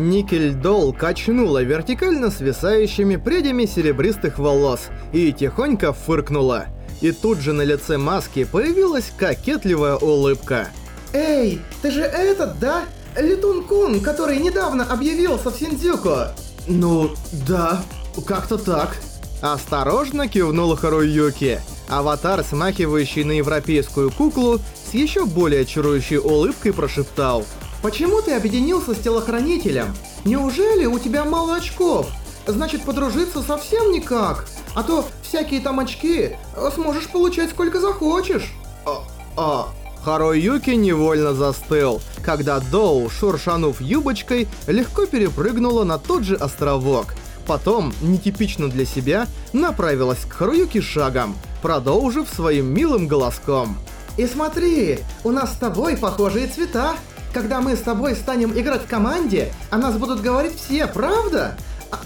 Никель Дол качнула вертикально свисающими прядями серебристых волос и тихонько фыркнула. И тут же на лице маски появилась кокетливая улыбка. Эй, ты же этот, да? Летун Кун, который недавно объявился в Синдзюку. Ну, да, как-то так. Осторожно кивнул Харуюки. Аватар, смахивающий на европейскую куклу, с еще более чарующей улыбкой прошептал. Почему ты объединился с телохранителем? Неужели у тебя мало очков? Значит, подружиться совсем никак? А то всякие там очки сможешь получать сколько захочешь. А, а, Харуюки невольно застыл, когда Доу, шуршанув юбочкой, легко перепрыгнула на тот же островок. Потом, нетипично для себя, направилась к Харуюки шагом, продолжив своим милым голоском. «И смотри, у нас с тобой похожие цвета. Когда мы с тобой станем играть в команде, о нас будут говорить все, правда?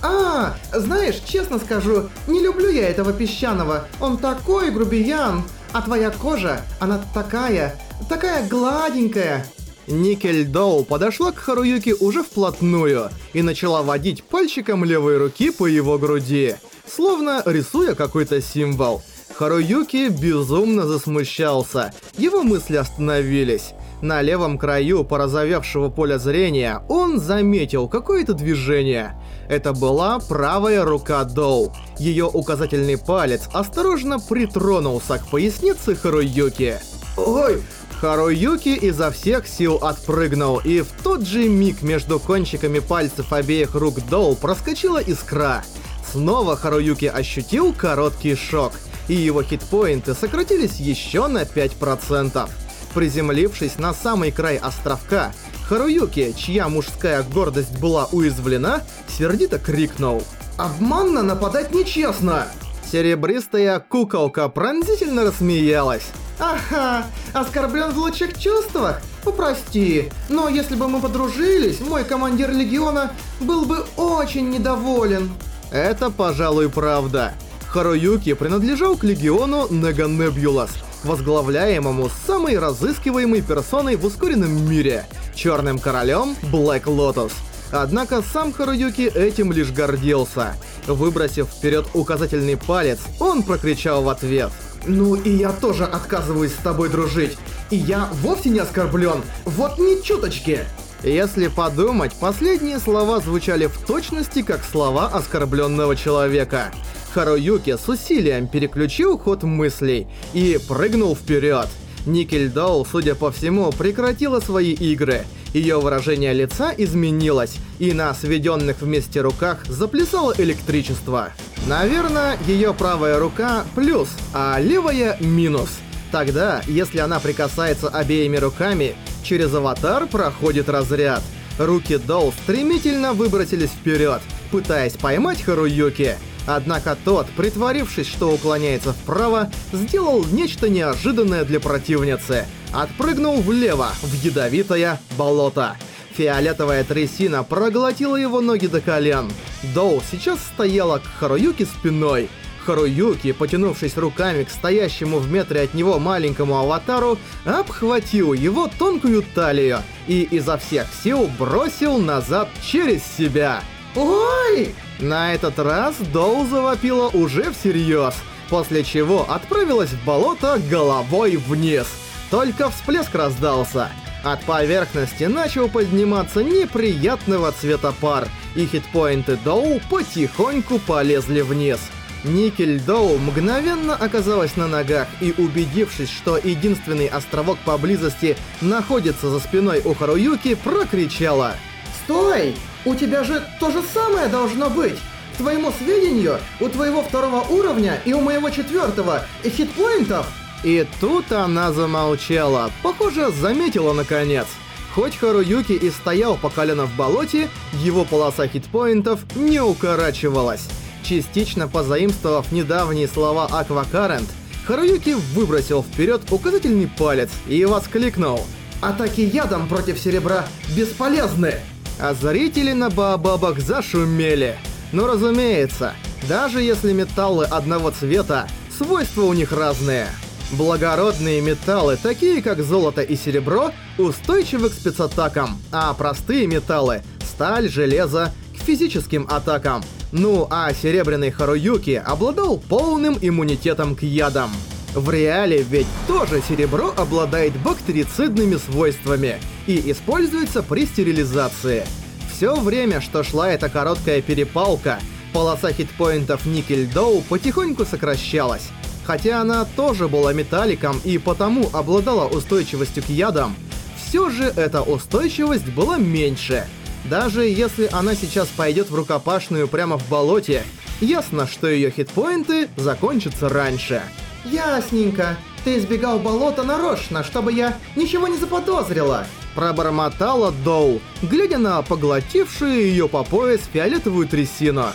А, а знаешь, честно скажу, не люблю я этого песчаного, он такой грубиян. А твоя кожа, она такая, такая гладенькая. Никель Доу подошла к Харуюке уже вплотную и начала водить пальчиком левой руки по его груди, словно рисуя какой-то символ. Харуюки безумно засмущался, его мысли остановились. На левом краю порозовевшего поля зрения он заметил какое-то движение. Это была правая рука Доу. Ее указательный палец осторожно притронулся к пояснице Харуюки. «Ой!» Харуюки изо всех сил отпрыгнул, и в тот же миг между кончиками пальцев обеих рук Доу проскочила искра. Снова Харуюки ощутил короткий шок, и его хитпоинты сократились еще на 5%. Приземлившись на самый край островка, Харуюки, чья мужская гордость была уязвлена, сердито крикнул. «Обманно нападать нечестно!» Серебристая куколка пронзительно рассмеялась. «Ага, оскорблен в лучших чувствах? Попрости, но если бы мы подружились, мой командир Легиона был бы очень недоволен». Это, пожалуй, правда. Харуюки принадлежал к Легиону Неганебулас, возглавляемому самой разыскиваемой персоной в ускоренном мире — Черным Королем Блэк Лотос. Однако сам Харуюки этим лишь гордился. Выбросив вперед указательный палец, он прокричал в ответ. «Ну и я тоже отказываюсь с тобой дружить. И я вовсе не оскорблен. Вот ни чуточки!» Если подумать, последние слова звучали в точности как слова оскорбленного человека. Харуюки с усилием переключил ход мыслей и прыгнул вперед. Никель Доу, судя по всему, прекратила свои игры. Ее выражение лица изменилось, и на сведенных вместе руках заплясало электричество. Наверное, ее правая рука плюс, а левая минус. Тогда, если она прикасается обеими руками, через аватар проходит разряд. Руки Доу стремительно выбросились вперед, пытаясь поймать Харуюки. Однако тот, притворившись, что уклоняется вправо, сделал нечто неожиданное для противницы. Отпрыгнул влево, в ядовитое болото. Фиолетовая трясина проглотила его ноги до колен. Доу сейчас стояла к Харуюке спиной. Харуюки, потянувшись руками к стоящему в метре от него маленькому аватару, обхватил его тонкую талию и изо всех сил бросил назад через себя. «Ой!» На этот раз Доу завопила уже всерьез, после чего отправилась в болото головой вниз. Только всплеск раздался. От поверхности начал подниматься неприятного цвета пар, и хитпоинты Доу потихоньку полезли вниз. Никель Доу мгновенно оказалась на ногах и, убедившись, что единственный островок поблизости находится за спиной у Харуюки, прокричала «Стой! У тебя же то же самое должно быть! К твоему сведению, у твоего второго уровня и у моего четвертого хитпоинтов...» И тут она замолчала, похоже, заметила наконец. Хоть Харуюки и стоял по колено в болоте, его полоса хитпоинтов не укорачивалась. Частично позаимствовав недавние слова Аквакарент, Харуюки выбросил вперед указательный палец и воскликнул «Атаки ядом против серебра бесполезны!» А зрители на Баобабах зашумели. Но разумеется, даже если металлы одного цвета, свойства у них разные. Благородные металлы, такие как золото и серебро, устойчивы к спецатакам, а простые металлы сталь, железо к физическим атакам. Ну а серебряный Харуюки обладал полным иммунитетом к ядам. В реале ведь тоже серебро обладает бактерицидными свойствами и используется при стерилизации. Все время, что шла эта короткая перепалка, полоса хитпоинтов Никель Доу потихоньку сокращалась. Хотя она тоже была металликом и потому обладала устойчивостью к ядам, все же эта устойчивость была меньше. Даже если она сейчас пойдет в рукопашную прямо в болоте, ясно, что ее хитпоинты закончатся раньше. Ясненько. Ты избегал болота нарочно, чтобы я ничего не заподозрила. Пробормотала Доу, глядя на поглотившую ее по пояс фиолетовую трясину.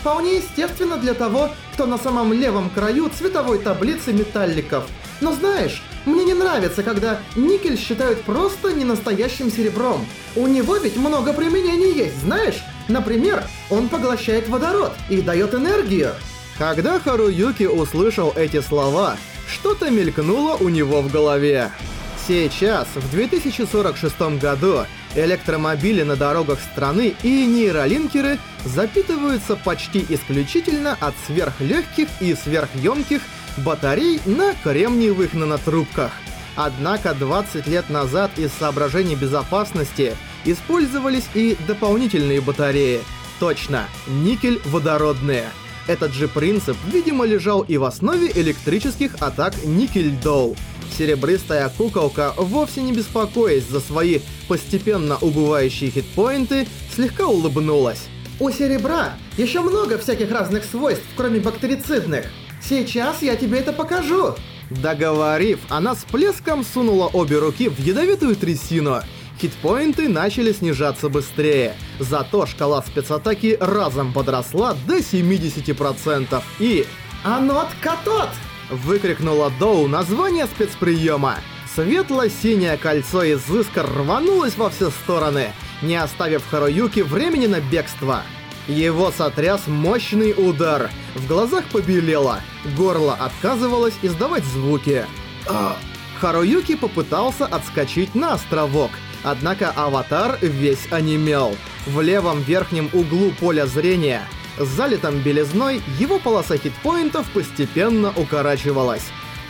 Вполне естественно для того, кто на самом левом краю цветовой таблицы металликов. Но знаешь, мне не нравится, когда никель считают просто ненастоящим серебром. У него ведь много применений есть, знаешь? Например, он поглощает водород и дает энергию. Когда Харуюки услышал эти слова, что-то мелькнуло у него в голове. Сейчас, в 2046 году, электромобили на дорогах страны и нейролинкеры запитываются почти исключительно от сверхлегких и сверхъемких батарей на кремниевых нанотрубках. Однако 20 лет назад из соображений безопасности использовались и дополнительные батареи. Точно, никель-водородные. Этот же принцип, видимо, лежал и в основе электрических атак никель-доу. Серебристая куколка, вовсе не беспокоясь за свои постепенно убывающие хитпоинты, слегка улыбнулась. У серебра еще много всяких разных свойств, кроме бактерицидных. Сейчас я тебе это покажу. Договорив, она с плеском сунула обе руки в ядовитую трясину. Хитпоинты начали снижаться быстрее. Зато шкала спецатаки разом подросла до 70%. И... «Анот Катот!» Выкрикнула Доу название спецприема. Светло-синее кольцо из искр рванулось во все стороны, не оставив Харуюки времени на бегство. Его сотряс мощный удар. В глазах побелело. Горло отказывалось издавать звуки. А... Харуюки попытался отскочить на островок. Однако аватар весь онемел. В левом верхнем углу поля зрения, залитом белизной, его полоса хитпоинтов постепенно укорачивалась.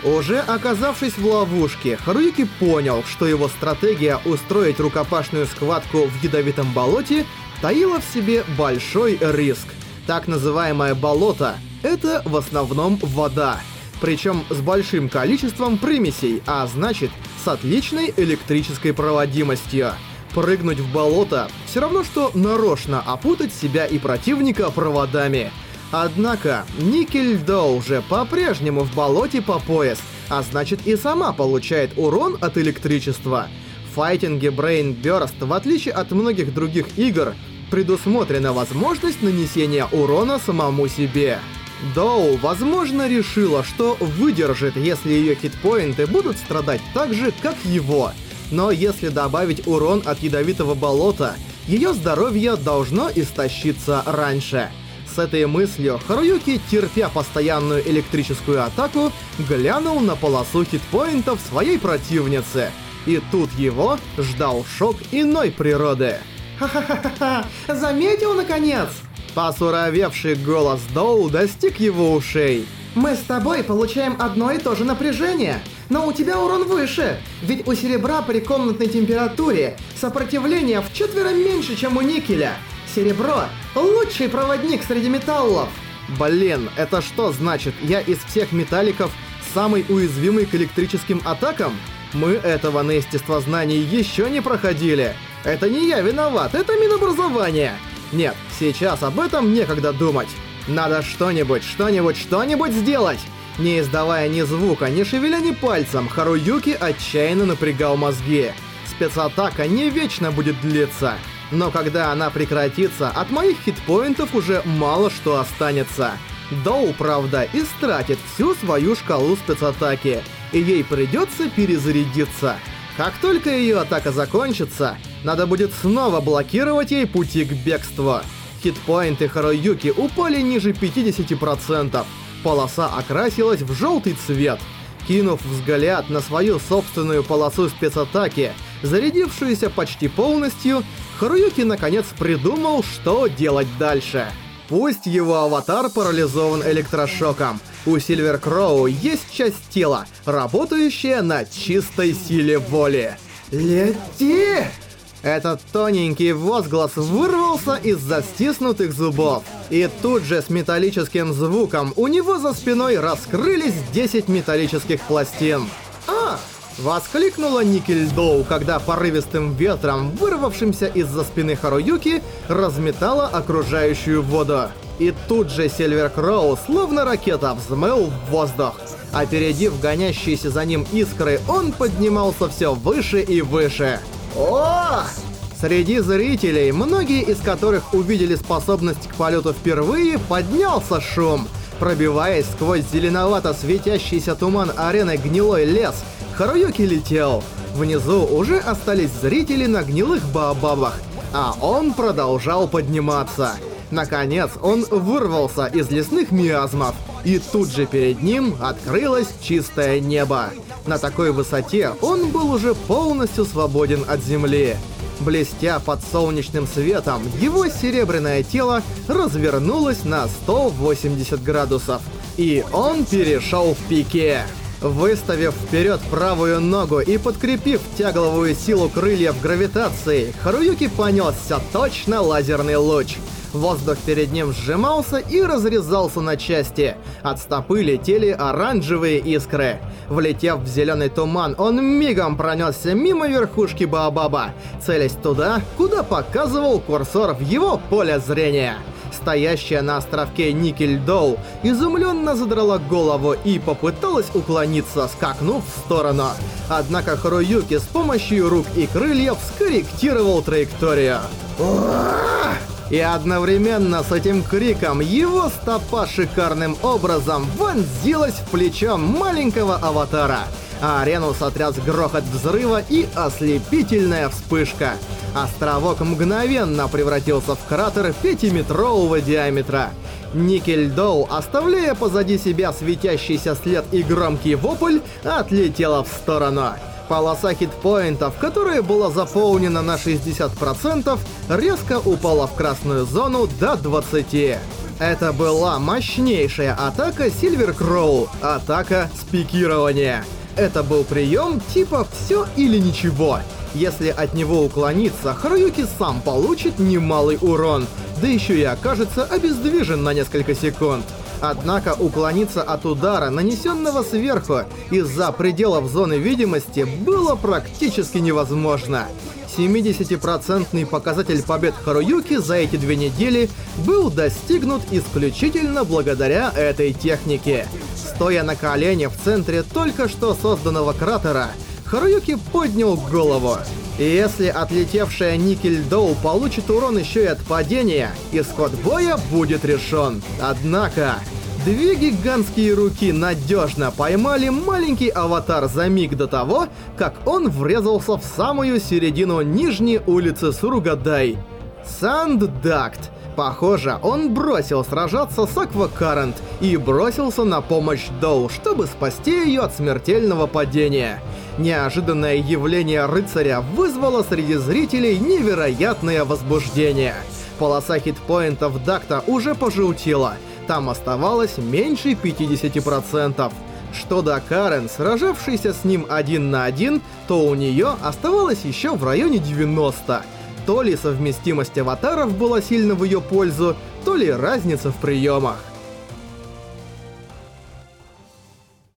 Уже оказавшись в ловушке, Харуюки понял, что его стратегия устроить рукопашную схватку в ядовитом болоте таила в себе большой риск. Так называемое болото — это в основном вода, причем с большим количеством примесей, а значит, с отличной электрической проводимостью. Прыгнуть в болото — все равно, что нарочно опутать себя и противника проводами. Однако, Никель Доу уже по-прежнему в болоте по пояс, а значит и сама получает урон от электричества. В файтинге Brain Burst, в отличие от многих других игр, предусмотрена возможность нанесения урона самому себе. Доу, возможно, решила, что выдержит, если ее хитпоинты будут страдать так же, как его. Но если добавить урон от ядовитого болота, ее здоровье должно истощиться раньше. С этой мыслью Харуюки, терпя постоянную электрическую атаку, глянул на полосу хитпоинтов своей противницы. И тут его ждал шок иной природы. Ха-ха-ха-ха! Заметил, наконец! Посуровевший голос Доу достиг его ушей. Мы с тобой получаем одно и то же напряжение, но у тебя урон выше, ведь у серебра при комнатной температуре сопротивление в четверо меньше, чем у никеля. Серебро — лучший проводник среди металлов. Блин, это что значит? Я из всех металликов самый уязвимый к электрическим атакам? Мы этого на естествознании еще не проходили. Это не я виноват, это Минобразование. Нет, сейчас об этом некогда думать. Надо что-нибудь, что-нибудь, что-нибудь сделать. Не издавая ни звука, ни шевеля ни пальцем, Харуюки отчаянно напрягал мозги. Спецатака не вечно будет длиться. Но когда она прекратится, от моих хитпоинтов уже мало что останется. Доу, правда, истратит всю свою шкалу спецатаки, и ей придется перезарядиться. Как только ее атака закончится, надо будет снова блокировать ей пути к бегству. Хитпоинты Харуюки упали ниже 50%. Полоса окрасилась в желтый цвет. Кинув взгляд на свою собственную полосу спецатаки, Зарядившуюся почти полностью, Харуюки наконец придумал, что делать дальше. Пусть его аватар парализован электрошоком, у Сильвер Кроу есть часть тела, работающая на чистой силе воли. «Лети!» Этот тоненький возглас вырвался из застиснутых зубов. И тут же с металлическим звуком у него за спиной раскрылись 10 металлических пластин. «А!» — воскликнула Никель Доу, когда порывистым ветром, вырвавшимся из-за спины Харуюки, разметала окружающую воду. И тут же Сильвер Кроу, словно ракета, взмыл в воздух. Опередив гонящиеся за ним искры, он поднимался все выше и выше. О! Среди зрителей, многие из которых увидели способность к полету впервые, поднялся шум. Пробиваясь сквозь зеленовато светящийся туман арены гнилой лес, Харуюки летел. Внизу уже остались зрители на гнилых баобабах, а он продолжал подниматься. Наконец, он вырвался из лесных миазмов, и тут же перед ним открылось чистое небо. На такой высоте он был уже полностью свободен от земли. Блестя под солнечным светом, его серебряное тело развернулось на 180 градусов, и он перешел в пике. Выставив вперед правую ногу и подкрепив тягловую силу крыльев гравитацией, Харуюки понесся точно лазерный луч — Воздух перед ним сжимался и разрезался на части. От стопы летели оранжевые искры. Влетев в зеленый туман, он мигом пронесся мимо верхушки Баобаба, целясь туда, куда показывал курсор в его поле зрения. Стоящая на островке Никель Доу изумленно задрала голову и попыталась уклониться, скакнув в сторону. Однако Харуюки с помощью рук и крыльев скорректировал траекторию. И одновременно с этим криком его стопа шикарным образом вонзилась в плечо маленького аватара. А арену сотряс грохот взрыва и ослепительная вспышка. Островок мгновенно превратился в кратер пятиметрового диаметра. Никель Доу, оставляя позади себя светящийся след и громкий вопль, отлетела в сторону. Полоса хитпоинтов, которая была заполнена на 60%, резко упала в красную зону до 20%. Это была мощнейшая атака Сильвер Кроу, атака спикирования. Это был прием типа «все или ничего». Если от него уклониться, Харуюки сам получит немалый урон, да еще и окажется обездвижен на несколько секунд. Однако уклониться от удара, нанесенного сверху, из-за пределов зоны видимости, было практически невозможно. 70% показатель побед Харуюки за эти две недели был достигнут исключительно благодаря этой технике. Стоя на колене в центре только что созданного кратера, Харуюки поднял голову. И если отлетевшая Никель Доу получит урон еще и от падения, исход боя будет решен. Однако, две гигантские руки надежно поймали маленький аватар за миг до того, как он врезался в самую середину нижней улицы Суругадай. Санддакт. Похоже, он бросил сражаться с Аквакарент и бросился на помощь Доу, чтобы спасти ее от смертельного падения. Неожиданное явление рыцаря вызвало среди зрителей невероятное возбуждение. Полоса хитпоинтов Дакта уже пожелтела, там оставалось меньше 50%. Что до Карен, сражавшейся с ним один на один, то у нее оставалось еще в районе 90. То ли совместимость аватаров была сильно в ее пользу, то ли разница в приемах.